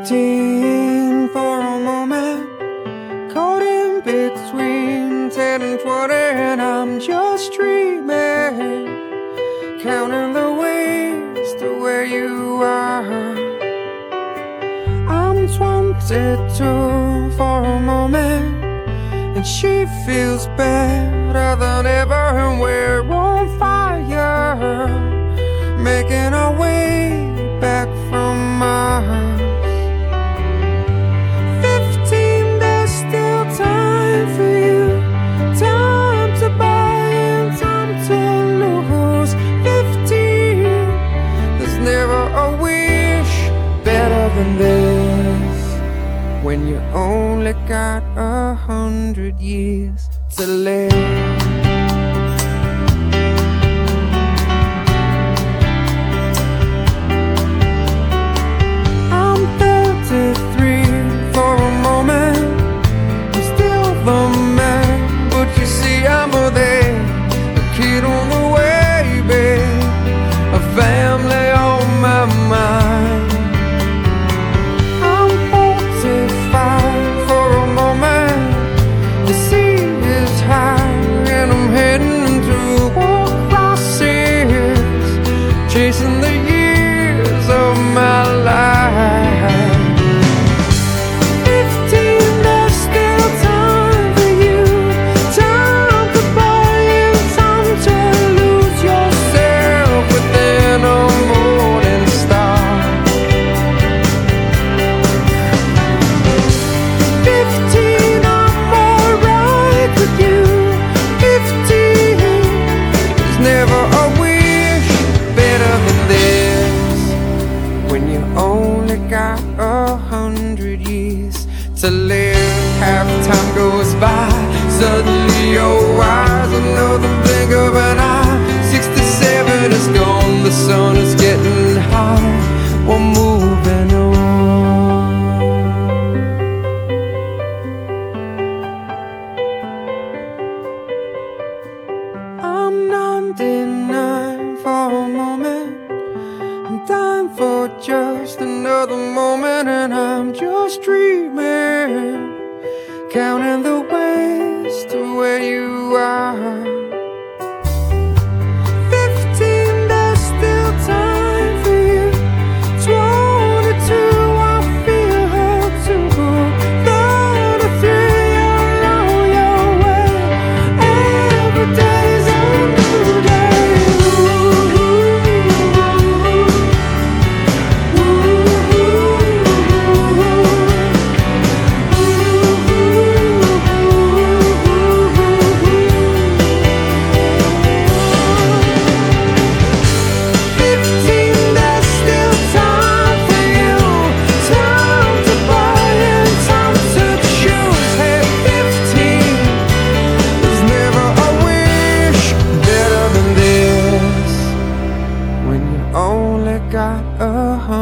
Fifteen for a moment, caught in between ten and twenty, and I'm just dreaming, counting the ways to where you are. I'm twenty-two for a moment, and she feels better than ever, and we're on fire, making our way than this. When you only got a hundred years to live. Only got a hundred years to live, half time goes by. Suddenly you're wise, another blink of an eye. Sixty-seven is gone, the sun is getting high. We're moving on. I'm 99 for a moment. I'm just another moment, and I'm just dreaming, counting the ways to where